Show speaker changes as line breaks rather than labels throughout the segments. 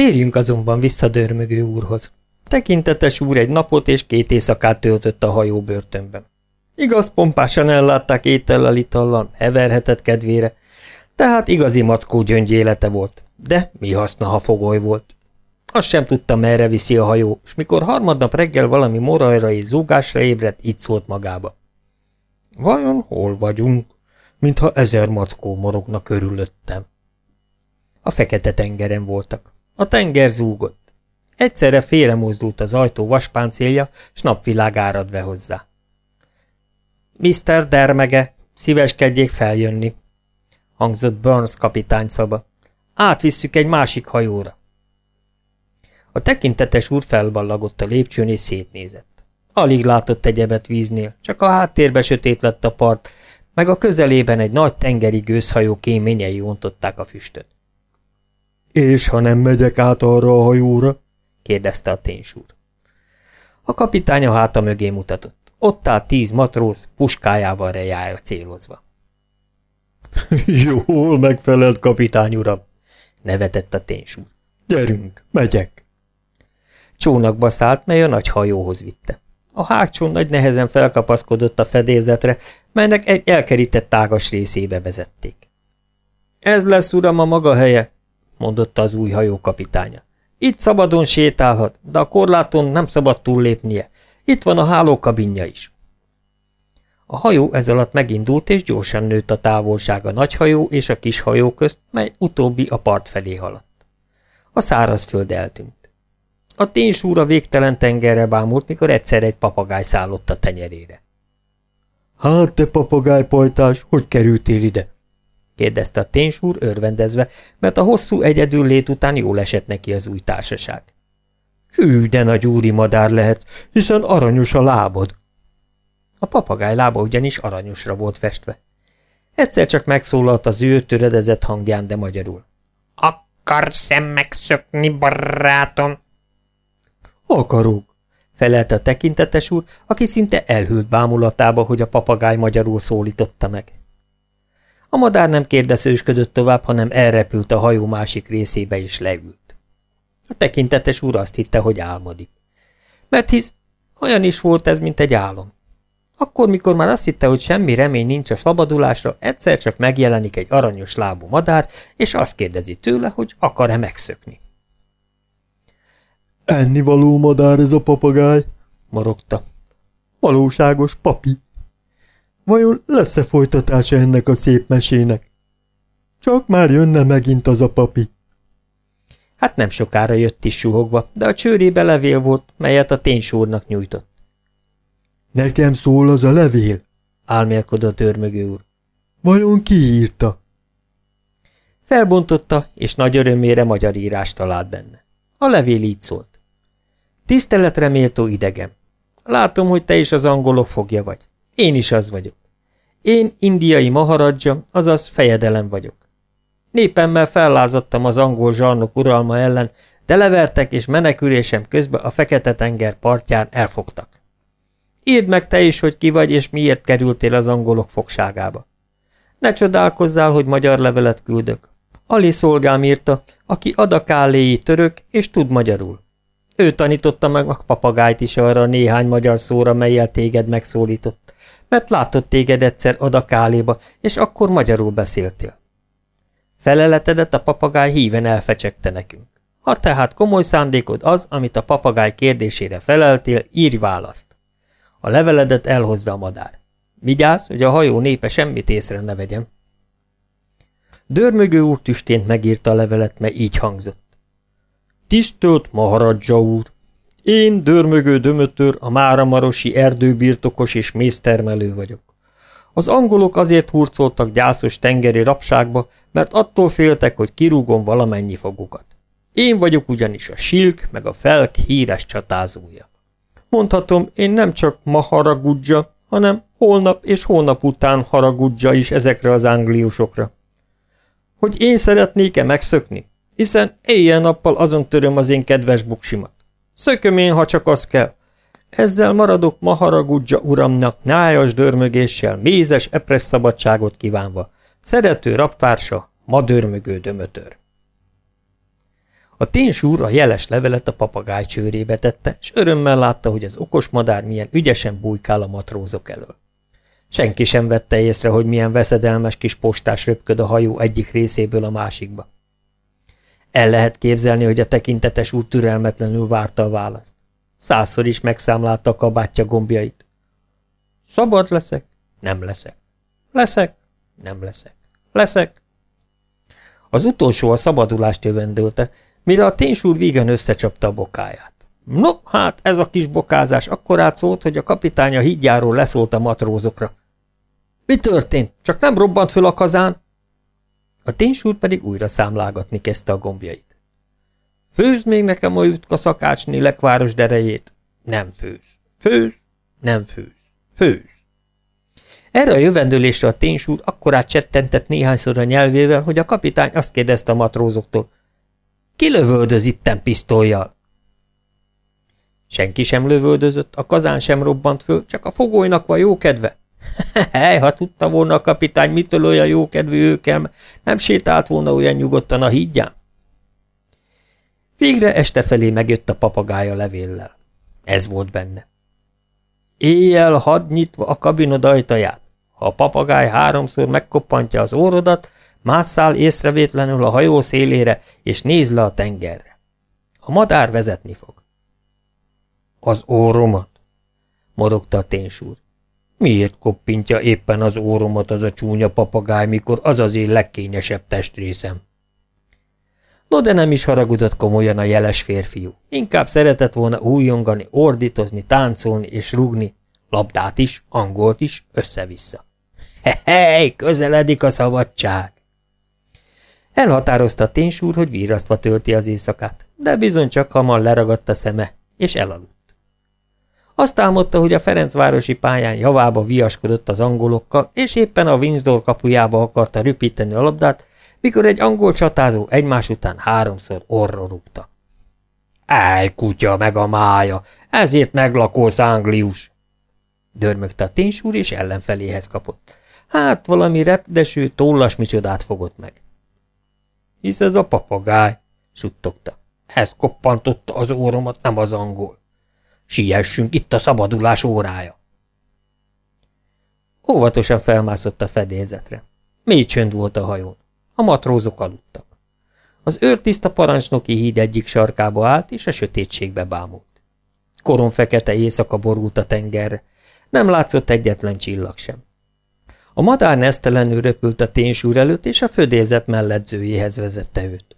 Térjünk azonban vissza dörmögő úrhoz. Tekintetes úr egy napot és két éjszakát töltött a hajó börtönben. Igaz, pompásan ellátták étellel, itallal, heverhetett kedvére, tehát igazi mackó gyöngyélete volt, de mi haszna, ha fogoly volt? Azt sem tudta, merre viszi a hajó, és mikor harmadnap reggel valami morajra és zúgásra ébredt, így szólt magába. Vajon hol vagyunk? Mintha ezer mackó morogna körülöttem. A fekete tengeren voltak. A tenger zúgott. Egyszerre félremozdult az ajtó vaspáncélja, s napvilág árad be hozzá. Mr. Dermege, szíveskedjék feljönni, hangzott Burns kapitány szaba. Átvisszük egy másik hajóra. A tekintetes úr felballagott a lépcsőn és szétnézett. Alig látott egyebet víznél, csak a háttérbe sötét lett a part, meg a közelében egy nagy tengeri gőzhajó kéményei ontották a füstöt. – És ha nem megyek át arra a hajóra? – kérdezte a ténsúr. A kapitány a háta mögé mutatott. Ott állt tíz matróz, puskájával rejája célozva. – Jól megfelelt, kapitány uram! – nevetett a ténsúr. – Gyerünk, megyek! Csónakba szállt, mely a nagy hajóhoz vitte. A hágcsón nagy nehezen felkapaszkodott a fedélzetre, melynek egy elkerített tágas részébe vezették. Ez lesz, uram, a maga helye, mondotta az új hajó kapitánya. Itt szabadon sétálhat, de a korláton nem szabad túllépnie. Itt van a hálókabinja is. A hajó ez alatt megindult, és gyorsan nőtt a távolság a nagy hajó és a kis hajó közt, mely utóbbi a part felé haladt. A szárazföld eltűnt. A ténsúra végtelen tengerre bámult, mikor egyszer egy papagáj szállott a tenyerére. – Hát te papagájpajtás, hogy kerültél ide? – kérdezte a ténsúr örvendezve, mert a hosszú egyedül lét után jól esett neki az új társaság. – Sű, de nagy úri madár lehetsz, hiszen aranyos a lábad. A papagáj lába ugyanis aranyosra volt festve. Egyszer csak megszólalt az ő töredezett hangján, de magyarul. – Akarsz-e megszökni, barátom? Akarok, felelte a tekintetes úr, aki szinte elhűlt bámulatába, hogy a papagáj magyarul szólította meg. A madár nem kérdezősködött tovább, hanem elrepült a hajó másik részébe és leült. A tekintetes úr azt hitte, hogy álmodik. Mert hisz olyan is volt ez, mint egy álom. Akkor, mikor már azt hitte, hogy semmi remény nincs a szabadulásra, egyszer csak megjelenik egy aranyos lábú madár, és azt kérdezi tőle, hogy akar-e megszökni. Ennivaló madár ez a papagáj, marogta. Valóságos papi. Vajon lesz-e folytatása ennek a szép mesének? Csak már jönne megint az a papi. Hát nem sokára jött is suhogva, de a csőrébe levél volt, melyet a ténysúrnak nyújtott. Nekem szól az a levél? álmélkodott őrmögő úr. Vajon ki írta? Felbontotta, és nagy örömére magyar írást talált benne. A levél így szólt. Tiszteletre méltó idegen. Látom, hogy te is az angolok fogja vagy. Én is az vagyok. Én indiai maharadja, azaz fejedelem vagyok. Népemmel fellázadtam az angol zsarnok uralma ellen, de levertek és menekülésem közben a Fekete-tenger partján elfogtak. Írd meg te is, hogy ki vagy és miért kerültél az angolok fogságába. Ne csodálkozzál, hogy magyar levelet küldök. Ali szolgám írta, aki adakálléi török és tud magyarul. Ő tanította meg a papagájt is arra néhány magyar szóra, melyel téged megszólított, mert látott téged egyszer oda Káléba, és akkor magyarul beszéltél. Feleletedet a papagáj híven elfecsegte nekünk. Ha tehát komoly szándékod az, amit a papagáj kérdésére feleltél, írj választ. A leveledet elhozza a madár. Vigyázz, hogy a hajó népe semmit észre ne vegyem. Dörmögő úr tüstént megírta a levelet, mely így hangzott. Tisztelt Maharadja úr! Én dörmögő dömötör, a Máramarosi erdőbirtokos és méztermelő vagyok. Az angolok azért hurcoltak gyászos tengeri rapságba, mert attól féltek, hogy kirúgom valamennyi fogukat. Én vagyok ugyanis a silk meg a felk híres csatázója. Mondhatom, én nem csak ma haragudja, hanem holnap és holnap után haragudja is ezekre az angliusokra. Hogy én szeretnék-e megszökni? hiszen éjjel-nappal azon töröm az én kedves buksimat. Szököm én, ha csak az kell. Ezzel maradok Maharagudja uramnak nájas dörmögéssel, mézes epres szabadságot kívánva. Szerető raptársa, ma dörmögő dömötör. A ténsúr a jeles levelet a papagáj csőrébe tette, és örömmel látta, hogy az okos madár milyen ügyesen bújkál a matrózok elől. Senki sem vette észre, hogy milyen veszedelmes kis postás röpköd a hajó egyik részéből a másikba. El lehet képzelni, hogy a tekintetes úr türelmetlenül várta a választ. Százszor is megszámlálta a kabátja gombjait. Szabad leszek? Nem leszek. Leszek? Nem leszek. Leszek? Az utolsó a szabadulást jövendőlte, mire a ténsúr vígan összecsapta a bokáját. No, hát ez a kis bokázás akkor átszólt, hogy a kapitány a hídjáról leszólt a matrózokra. Mi történt? Csak nem robbant föl a kazán? A ténsúr pedig újra számlágatni kezdte a gombjait. Főz még nekem a jutka szakácsni lekváros derejét? Nem főz. Főz? Nem főz. Főz. Erre a jövendőlésre a ténsúr akkorát csettentett néhányszor a nyelvével, hogy a kapitány azt kérdezte a matrózoktól. Ki lövöldöz itten pisztolyjal? Senki sem lövöldözött, a kazán sem robbant föl, csak a fogolynak van jó kedve. Hely, ha tudta volna a kapitány, mitől olyan jókedvű őkem, nem sétált volna olyan nyugodtan a hídján. Végre este felé megjött a papagája levéllel. Ez volt benne. Éjjel had nyitva a kabinod ajtaját. Ha a papagáj háromszor megkoppantja az órodat, másszál észrevétlenül a hajó szélére, és néz le a tengerre. A madár vezetni fog. Az óromat? morogta a ténsúr. Miért koppintja éppen az óromat az a csúnya papagáj, mikor az az én legkényesebb testrészem? No, de nem is haragudott komolyan a jeles férfiú. Inkább szeretett volna újongani, ordítozni, táncolni és rúgni, labdát is, angolt is, össze-vissza. Hej, közeledik a szabadság! Elhatározta ténsúr, hogy vírasztva tölti az éjszakát, de bizony csak hamar leragadt a szeme, és elaludt. Azt álmodta, hogy a Ferencvárosi pályán javába viaskodott az angolokkal, és éppen a Windsor kapujába akarta rüpíteni a labdát, mikor egy angol csatázó egymás után háromszor orra rúgta. Áj, kutya, meg a mája, ezért meglakósz, Anglius! Dörmögte a ténsúr, és ellenfeléhez kapott. Hát valami repdeső, tollas micsodát fogott meg. Hisz ez a papagáj, suttogta. Ez koppantotta az óromat, nem az angol. Siessünk, itt a szabadulás órája. Óvatosan felmászott a fedélzetre. Mély csönd volt a hajón. A matrózok aludtak. Az őrtiszta parancsnoki híd egyik sarkába állt, és a sötétségbe bámult. Koron fekete éjszaka borult a tengerre, nem látszott egyetlen csillag sem. A madár nesztelenül röpült a ténsúr előtt, és a födézet melledzőjéhez vezette őt.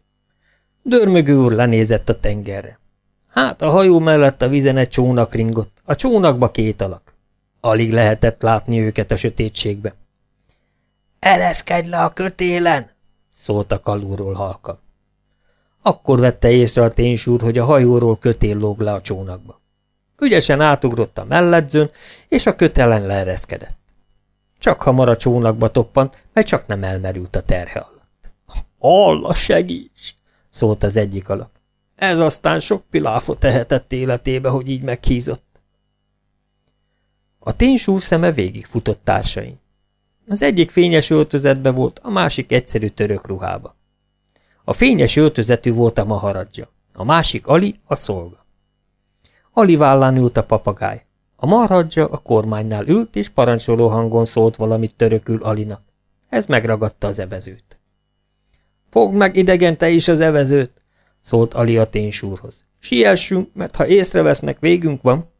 Dörmögő úr lenézett a tengerre. Hát a hajó mellett a vizen egy csónak ringott, a csónakba két alak. Alig lehetett látni őket a sötétségbe. – Ereszkedj le a kötélen! – szóltak alulról halka. Akkor vette észre a ténysúr, hogy a hajóról kötél lóg le a csónakba. Ügyesen átugrott a melledzőn, és a kötelen leereszkedett. Csak hamar a csónakba toppant, mert csak nem elmerült a terhe alatt. – Allah segíts! – szólt az egyik alak. Ez aztán sok piláfot tehetett életébe, hogy így meghízott. A ténysúr szeme végigfutott társain. Az egyik fényes öltözetbe volt, a másik egyszerű török ruhába. A fényes öltözetű volt a maharadja, a másik Ali, a szolga. Ali vállán ült a papagáj. A maharadja a kormánynál ült, és parancsoló hangon szólt valamit törökül Alinak. Ez megragadta az evezőt. Fogd meg idegen te is az evezőt! Szólt Ali a ténysúrhoz. Siessünk, mert ha észrevesznek, végünk van.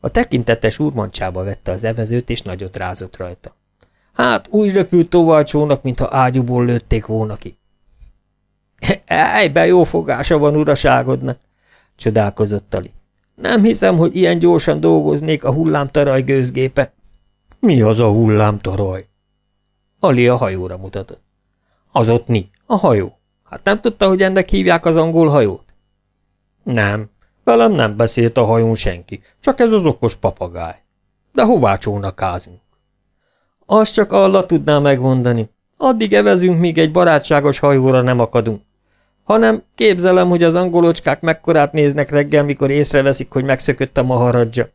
A tekintetes úrmancsába vette az evezőt, és nagyot rázott rajta. Hát úgy repült tovább csónak, mintha ágyúból lőtték volna ki. Ejbe jó fogása van uraságodnak, csodálkozott Ali. Nem hiszem, hogy ilyen gyorsan dolgoznék a hullámtaraj gőzgépe. Mi az a hullámtaraj? Ali a hajóra mutatott. Az ott mi? A hajó. Hát nem tudta, hogy ennek hívják az angol hajót? Nem, velem nem beszélt a hajón senki, csak ez az okos papagáj. De hová csónakázunk? Azt csak Allah tudná megmondani. Addig evezünk, míg egy barátságos hajóra nem akadunk. Hanem képzelem, hogy az angolocskák mekkorát néznek reggel, mikor észreveszik, hogy megszökött a maharadja.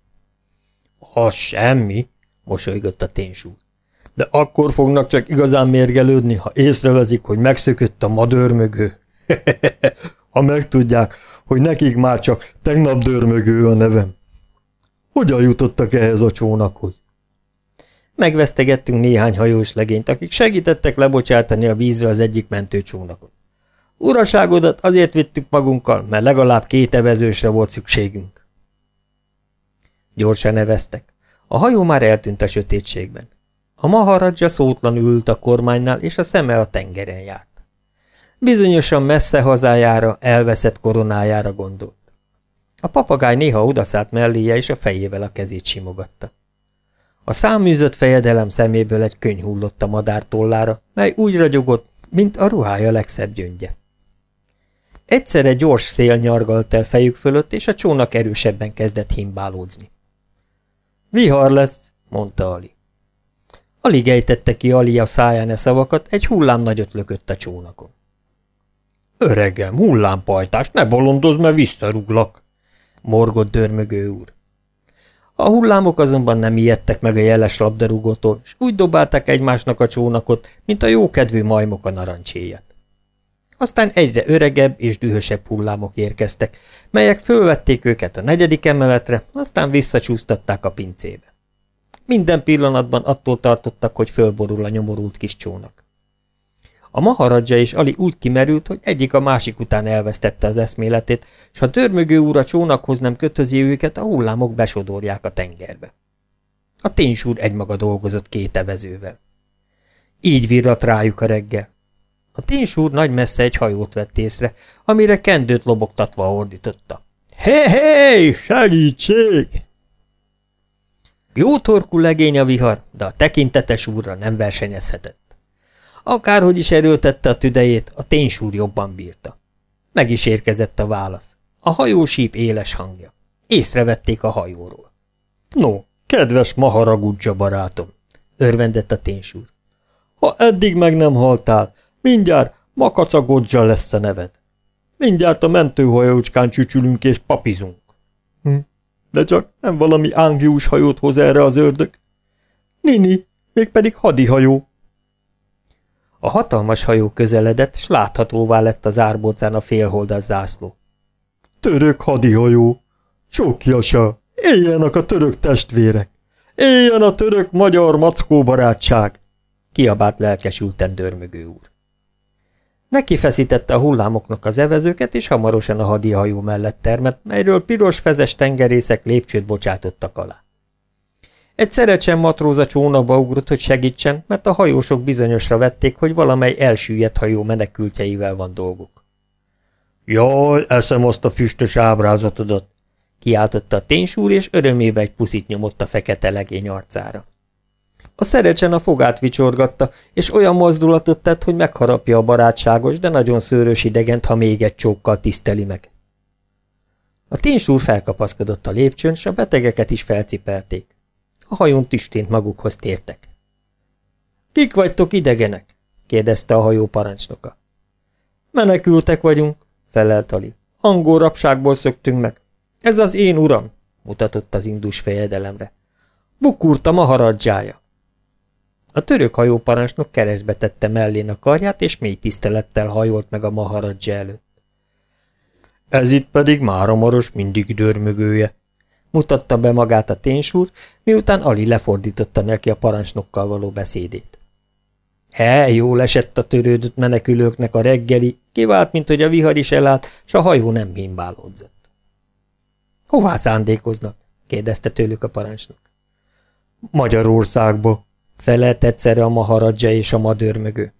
Az semmi, mosolygott a ténysúr de akkor fognak csak igazán mérgelődni, ha észrevezik, hogy megszökött a madőrmögő.
ha megtudják, hogy nekik már csak tegnap dörmögő a nevem. Hogyan jutottak ehhez a csónakhoz?
Megvesztegettünk néhány hajós legényt, akik segítettek lebocsátani a vízre az egyik mentőcsónakot. Uraságodat azért vittük magunkkal, mert legalább két evezősre volt szükségünk. Gyorsan neveztek. A hajó már eltűnt a sötétségben. A maharadja szótlan ült a kormánynál, és a szeme a tengeren járt. Bizonyosan messze hazájára, elveszett koronájára gondolt. A papagáj néha odaszállt melléje, és a fejével a kezét simogatta. A száműzött fejedelem szeméből egy könyv hullott a madár tollára, mely úgy ragyogott, mint a ruhája legszebb gyöngye. Egyszerre gyors szél nyargalt el fejük fölött, és a csónak erősebben kezdett himbálódzni. Vihar lesz, mondta Ali. Alig ejtette ki Ali a száján e szavakat, egy hullám nagyot lökött a csónakon. Öregem, hullámpajtás, ne bolondozz, mert visszarúglak, morgott dörmögő úr. A hullámok azonban nem ijedtek meg a jeles labdarúgótól, és úgy dobálták egymásnak a csónakot, mint a jókedvű majmok a narancséját. Aztán egyre öregebb és dühösebb hullámok érkeztek, melyek fölvették őket a negyedik emeletre, aztán visszacsúsztatták a pincébe. Minden pillanatban attól tartottak, hogy fölborul a nyomorult kis csónak. A maharadja is Ali úgy kimerült, hogy egyik a másik után elvesztette az eszméletét, s ha dörmögő úr a csónakhoz nem kötözi őket, a hullámok besodorják a tengerbe. A ténysúr egymaga dolgozott két evezővel. Így virrat rájuk a reggel. A ténysúr nagy messze egy hajót vett észre, amire kendőt lobogtatva ordította. Hé, hé, segítség! Jó torkú legény a vihar, de a tekintetes úrra nem versenyezhetett. Akárhogy is erőltette a tüdejét, a ténysúr jobban bírta. Meg is érkezett a válasz. A hajósíp éles hangja. Észrevették a hajóról. No, kedves maharagudja barátom, örvendett a ténysúr. Ha eddig meg nem haltál, mindjárt makacagodzsa lesz a neved. Mindjárt a mentőhajócskán csücsülünk és papizunk. Hm. De csak nem valami ángius hajót hoz erre az ördög? Nini, mégpedig hadihajó. A hatalmas hajó közeledett, s láthatóvá lett az árbócán a félholdas zászló. Török hadihajó! Csókjasa! Éljenek a török testvérek! Éljen a török-magyar mackó barátság! Kiabált lelkesülten dörmögő úr. Neki feszítette a hullámoknak az evezőket, és hamarosan a hadihajó mellett termett, melyről piros fezes tengerészek lépcsőt bocsátottak alá. Egy szerecsen matróz a csónakba ugrott, hogy segítsen, mert a hajósok bizonyosra vették, hogy valamely elsüllyedt hajó menekültjeivel van dolguk. Jaj, eszem azt a füstös ábrázatodat! kiáltotta a ténysúr, és örömébe egy puszit nyomott a fekete legény arcára. A szerecsen a fogát vicsorgatta, és olyan mozdulatot tett, hogy megharapja a barátságos, de nagyon szőrös idegent, ha még egy csókkal tiszteli meg. A ténysúr felkapaszkodott a lépcsőn, s a betegeket is felcipelték. A hajón tüstént magukhoz tértek. – Kik vagytok idegenek? – kérdezte a hajó parancsnoka. – Menekültek vagyunk – felelt Ali. – Angol rapságból szöktünk meg. Ez az én uram – mutatott az indus fejedelemre. – Bukurta maharadzsája. A török hajóparancsnok keresztbe tette mellén a karját, és mély tisztelettel hajolt meg a maharadzsa előtt. Ez itt pedig Máramaros mindig dörmögője, mutatta be magát a ténysúr, miután Ali lefordította neki a parancsnokkal való beszédét. He, jól esett a törődött menekülőknek a reggeli, kivált, mint hogy a vihar is elállt, s a hajó nem gimbálódzott. Hová szándékoznak? kérdezte tőlük a parancsnok. Magyarországba, felelt egyszerre a maharadzsa és a madőrmögő.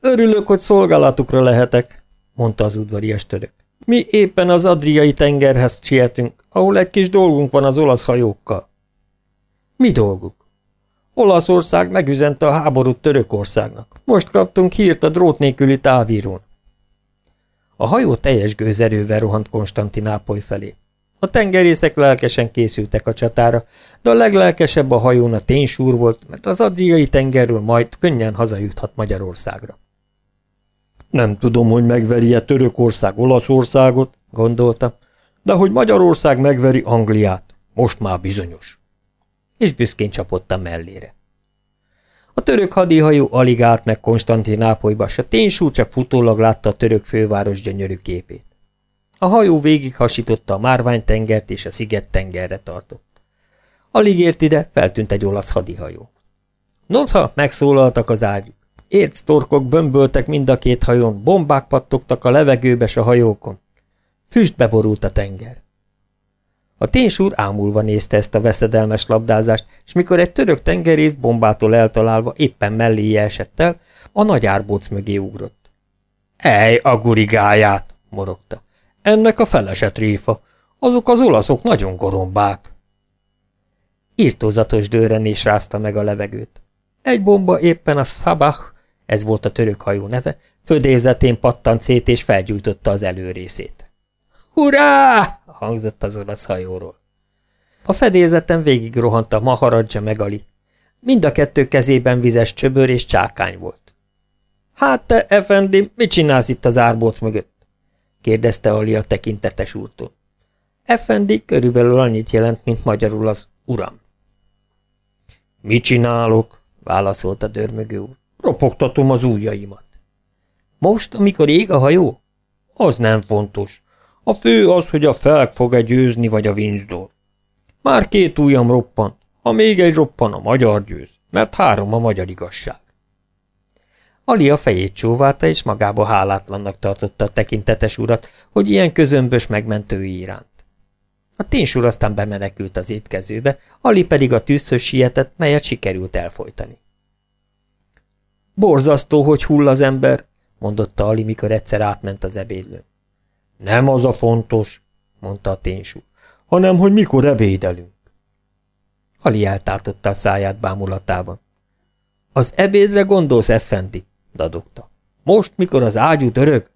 Örülök, hogy szolgálatukra lehetek, mondta az udvarias török. Mi éppen az Adriai tengerhez sietünk, ahol egy kis dolgunk van az olasz hajókkal. Mi dolguk? Olaszország megüzente a háborút Törökországnak. Most kaptunk hírt a drót nélküli távírón. A hajó teljes gőzerővel rohant Konstantinápoly felé. A tengerészek lelkesen készültek a csatára, de a leglelkesebb a hajón a ténysúr volt, mert az Adriai tengerről majd könnyen hazajuthat Magyarországra. Nem tudom, hogy megveri-e Törökország Olaszországot, gondolta, de hogy Magyarország megveri Angliát, most már bizonyos. És büszkén csapott a mellére. A török hadihajó alig állt meg Konstantinápolyba, s a ténysúr csak futólag látta a török főváros gyönyörű képét. A hajó végighasította a Márvány-tengert és a Sziget-tengerre tartott. Alig ért ide, feltűnt egy olasz hadihajó. Notha, megszólaltak az ágyuk. Érctorkok bömböltek mind a két hajón, bombák pattogtak a levegőbe a hajókon. Füstbe borult a tenger. A ténysúr ámulva nézte ezt a veszedelmes labdázást, és mikor egy török tengerész bombától eltalálva éppen melléje esett el, a nagy árbóc mögé ugrott. – Ej, a gurigáját! – morogta. – Ennek a feleset réfa. Azok az olaszok nagyon gorombák. Írtózatos dőrenés rázta meg a levegőt. Egy bomba éppen a Szabach, ez volt a török hajó neve, födézetén pattant szét és felgyújtotta az előrészét. Hurrá! hangzott az olasz hajóról. A fedélzeten végig rohant a Maharadja meg Ali. Mind a kettő kezében vizes csöbör és csákány volt. Hát te, Effendi, mit csinálsz itt az árbóc mögött? Kérdezte a tekintetes úrtól. Effendi körülbelül annyit jelent, mint magyarul az uram. Mit csinálok? válaszolta dörmögő úr. Ropogtatom az ujjaimat. Most, amikor ég a hajó? Az nem fontos. A fő az, hogy a felk fog-e győzni, vagy a Winsdor. Már két ujjam roppant, ha még egy roppan, a magyar győz, mert három a magyar igazság. Ali a fejét csóválta, és magába hálátlannak tartotta a tekintetes urat, hogy ilyen közömbös megmentői iránt. A ténysúr aztán bemenekült az étkezőbe, Ali pedig a tűzhöz sietett, melyet sikerült elfolytani. Borzasztó, hogy hull az ember, mondotta Ali, mikor egyszer átment az ebédlőn. Nem az a fontos, mondta a ténysúr, hanem, hogy mikor ebédelünk. Ali eltáltotta a száját bámulatában. Az ebédre gondolsz, Effendi? Dadogta. Most, mikor az ágyú dörög?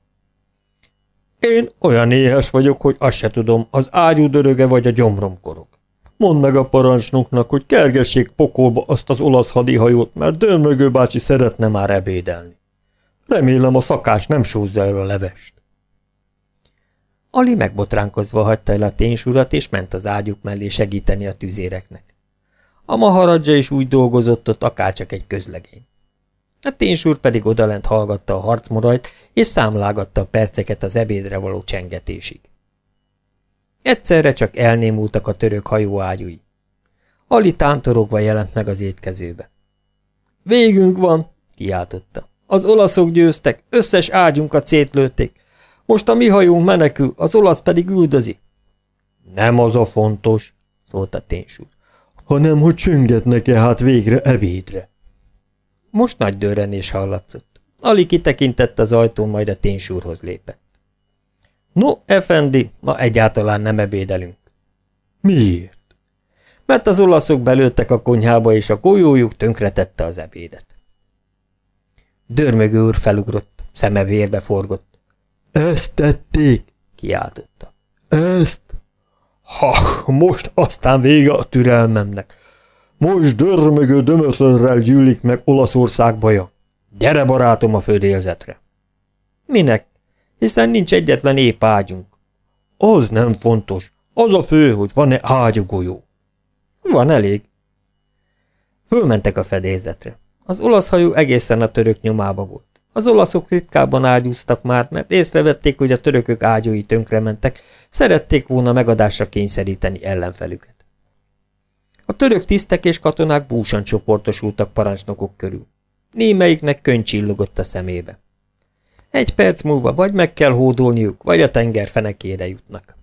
Én olyan éhes vagyok, hogy azt se tudom, az ágyú döröge vagy a gyomrom korog. Mondd meg a parancsnoknak, hogy kergessék pokolba azt az olasz hadihajót, mert Dörmögő bácsi szeretne már ebédelni. Remélem a szakás nem sózza el a levest. Ali megbotránkozva hagyta el a ténysurat, és ment az ágyuk mellé segíteni a tüzéreknek. A maharadja is úgy dolgozott ott, akárcsak egy közlegény. A ténysúr pedig odalent hallgatta a harcmorajt, és számlágatta a perceket az ebédre való csengetésig. Egyszerre csak elnémultak a török hajó ágyúi. Ali tántorogva jelent meg az étkezőbe. Végünk van, kiáltotta. Az olaszok győztek, összes ágyunkat szétlőtték. Most a mi hajónk menekül, az olasz pedig üldözi. Nem az a fontos, szólt a ténysúr, hanem hogy csöngetnek-e hát végre evédre. Most nagy dörrenés hallatszott. Ali kitekintett az ajtón, majd a ténysúrhoz lépett. No, Effendi, ma egyáltalán nem ebédelünk. Miért? Mert az olaszok belőttek a konyhába, és a golyójuk tönkretette az ebédet. Dörmögő úr felugrott, szeme vérbe forgott. Ezt tették? kiáltotta. Ezt? Ha, most aztán vége a türelmemnek. Most dörmögő dömöszörrel gyűlik meg Olaszország baja. Gyere, barátom, a földélzetre. Minek? Hiszen nincs egyetlen épp ágyunk. Az nem fontos. Az a fő, hogy van-e ágyugójó. Van elég. Fölmentek a fedélzetre. Az olasz hajó egészen a török nyomába volt. Az olaszok ritkában ágyúztak már, mert észrevették, hogy a törökök ágyúi tönkrementek, szerették volna megadásra kényszeríteni ellenfelüket. A török tisztek és katonák búsan csoportosultak parancsnokok körül. Némelyiknek könyv csillogott a szemébe. Egy perc múlva vagy meg kell hódolniuk, vagy a tenger fenekére jutnak.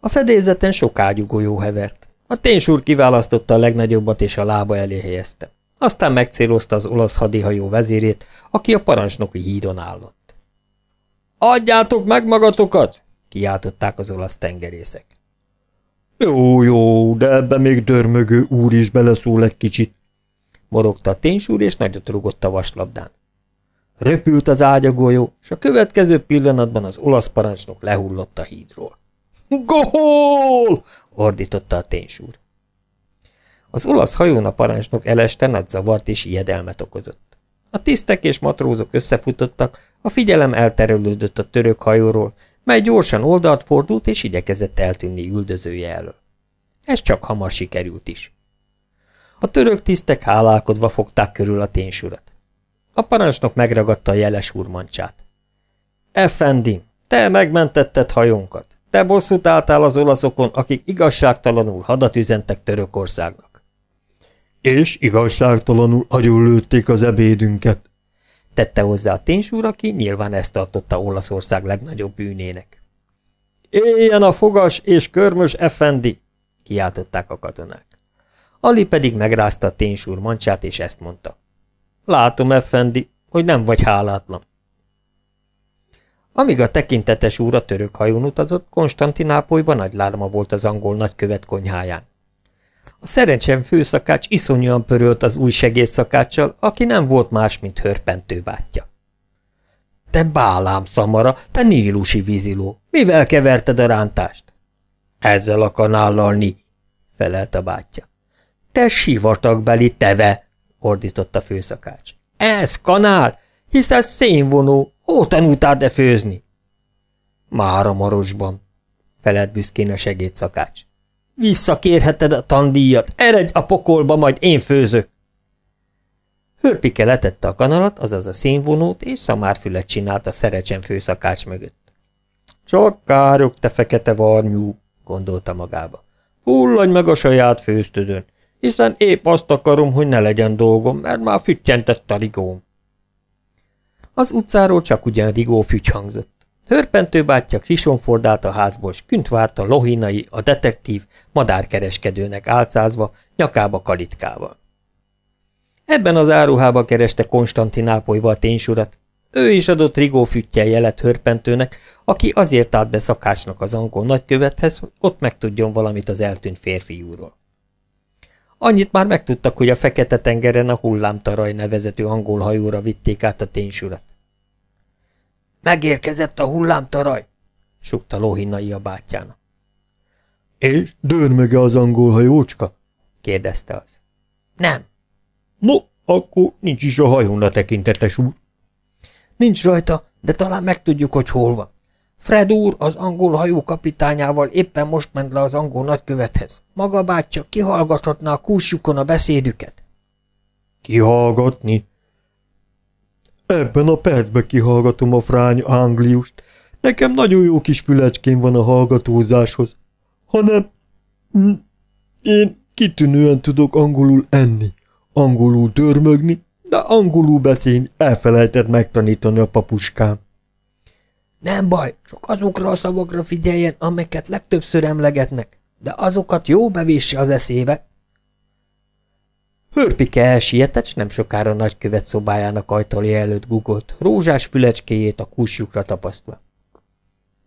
A fedélzeten sok ágyú golyó hevert. A ténysúr kiválasztotta a legnagyobbat és a lába elé helyezte. Aztán megcélozta az olasz hadihajó vezérét, aki a parancsnoki hídon állott. – Adjátok meg magatokat! – kiáltották az olasz tengerészek. – Jó, jó, de ebbe még dörmögő úr is beleszól egy kicsit – morogta a ténysúr, és nagyot rugott a vaslabdán. Röpült az ágyagolyó, és a következő pillanatban az olasz parancsnok lehullott a hídról. – Gól! – ordította a ténysúr. Az olasz hajón a parancsnok eleste nagy zavart és ijedelmet okozott. A tisztek és matrózok összefutottak, a figyelem elterelődött a török hajóról, mely gyorsan oldalt fordult és igyekezett eltűnni üldözője elől. Ez csak hamar sikerült is. A török tisztek hálálkodva fogták körül a ténysurat. A parancsnok megragadta a jeles úrmancsát. Effendim, te megmentetted hajónkat. Te bosszút álltál az olaszokon, akik igazságtalanul hadat üzentek Törökországnak.
És igazságtalanul agyonlőtték az ebédünket.
Tette hozzá a ténysúr, aki nyilván ezt tartotta Olaszország legnagyobb bűnének. Éljen a fogas és körmös effendi! kiáltották a katonák. Ali pedig megrázta a ténysúr mancsát, és ezt mondta. Látom, effendi, hogy nem vagy hálátlan. Amíg a tekintetes úr a török hajón utazott, Konstantinápolyban nagy lárma volt az angol nagykövet konyháján. A szerencsém főszakács iszonyúan pörölt az új segédszakáccsal, aki nem volt más, mint hörpentő bátyja. Te bálám szamara, te nílusi víziló, mivel keverted a rántást? Ezzel a kanállal ni, felelt a bátyja. Te sivatagbeli teve, ordított a főszakács. Ez kanál, hisz ez szénvonó, hol tanultál-e főzni? Már a marosban, felelt büszkén a segédszakács. Visszakérheted a tandíjat, eredj a pokolba, majd én főzök. Hörpike letette a kanalat, azaz a színvonót, és szamárfület csinált a szerecsen főszakács mögött. Csak károk, te fekete varnyú, gondolta magába. Fulladj meg a saját főztödön, hiszen épp azt akarom, hogy ne legyen dolgom, mert már füttyentett a rigóm. Az utcáról csak ugyan rigó fügy hangzott. Hörpentő bátyja krisonfordált a házból, s künt várt a lohinai, a detektív, madárkereskedőnek álcázva, nyakába kalitkával. Ebben az áruhába kereste Konstantinápolyba a ténysurat. Ő is adott Rigó jelet hörpentőnek, aki azért állt be szakácsnak az angol nagykövethez, hogy ott megtudjon valamit az eltűnt férfiúról. Annyit már megtudtak, hogy a Fekete-tengeren a hullámtaraj nevezetű angol hajóra vitték át a ténysurat. Megérkezett a hullámtaraj, sukta Lohinai a bátyjának.
És dörmöge az angol hajócska?
kérdezte az. Nem.
No, akkor nincs is a hajón a tekintetes úr.
Nincs rajta, de talán megtudjuk, hogy hol van. Fred úr az angol hajó kapitányával éppen most ment le az angol nagykövethez. Maga bátyja kihallgathatná a kúsjukon a beszédüket.
Kihallgatni? Ebben a percben kihallgatom a frány Angliust. Nekem nagyon jó kis fülecském van a hallgatózáshoz. Hanem én kitűnően tudok angolul enni, angolul dörmögni, de angolul beszélni elfelejtett megtanítani a papuskám. Nem baj, csak azokra a szavakra figyeljen, amelyeket legtöbbször emlegetnek, de azokat jó bevésse az eszébe. Hörpike elsietett, s nem sokára nagykövet szobájának ajtalja előtt gugolt, rózsás fülecskéjét a kúsjukra tapasztva.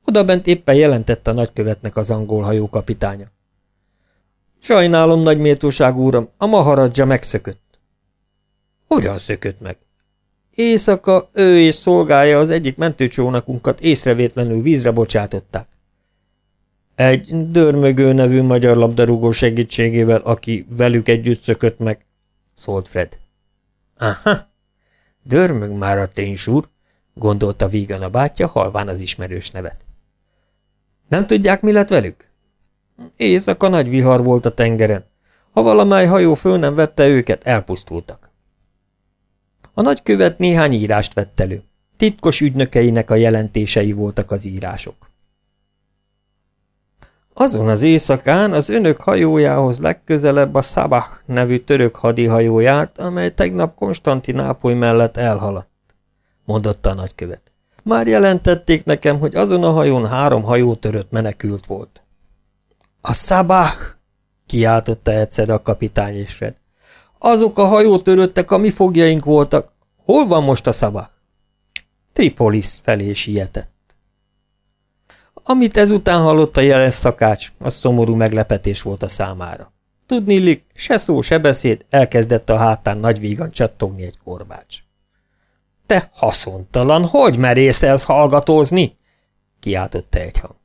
Oda bent éppen jelentette a nagykövetnek az angol hajó kapitánya. Sajnálom, nagy méltóság úram, a maharadzsa megszökött. Hogyan szökött meg? Éjszaka ő és szolgája az egyik mentőcsónakunkat észrevétlenül vízre bocsátották. Egy dörmögő nevű magyar labdarúgó segítségével, aki velük együtt szökött meg, szólt Fred. Aha, dörmög már a ténysúr, gondolta vígan a bátyja, halván az ismerős nevet. Nem tudják, mi lett velük? Éjszaka nagy vihar volt a tengeren. Ha valamely hajó föl nem vette őket, elpusztultak. A nagykövet néhány írást vett elő. Titkos ügynökeinek a jelentései voltak az írások. Azon az éjszakán az önök hajójához legközelebb a Szabah nevű török hadihajó járt, amely tegnap Konstantinápoly mellett elhaladt, mondotta a nagykövet. Már jelentették nekem, hogy azon a hajón három hajótörött menekült volt. A Szabah! kiáltotta egyszer a kapitány és Fred. Azok a hajótöröttek a mi fogjaink voltak. Hol van most a szava? Tripolis felé sietett. Amit ezután hallott a jeles szakács, az szomorú meglepetés volt a számára. Tudnilik, se szó, se beszéd, elkezdett a hátán nagy vígan csattogni egy korbács. Te haszontalan, hogy merész ezt hallgatózni? kiáltotta egy hang.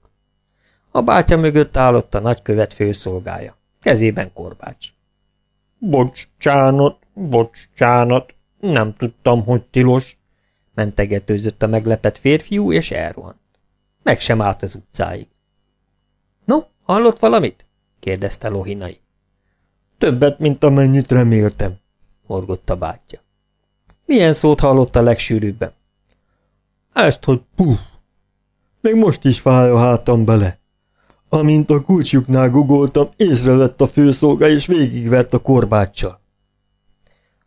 A bátya mögött állott a nagykövet főszolgája, kezében korbács. Bocsánat, bocsánat, nem tudtam, hogy tilos, mentegetőzött a meglepett férfiú, és elrohant. Meg sem állt az utcáig. No, hallott valamit? kérdezte Lohinai.
Többet, mint amennyit reméltem, morgott a bátyja. Milyen szót hallott a legsűrűbben? Ezt, hogy puff. Még most is fáj a hátam bele. Amint a kulcsjuknál gugoltam, észrevett a főszolga, és végigvert a korbáccsal.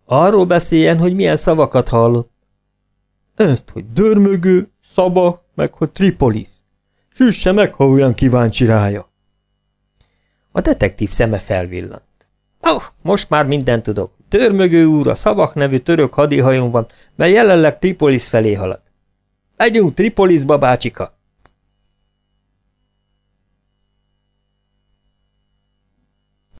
Arról beszéljen, hogy milyen szavakat hallott. Ezt, hogy dörmögő, szaba, meg hogy tripolis. Süsse meg, ha olyan kíváncsi rája. A detektív szeme felvillant. Oh, most már mindent tudok. Dörmögő úr a Szavak nevű török hadihajón van, mely jelenleg Tripolis felé halad. Megyünk Tripolisba, bácsika!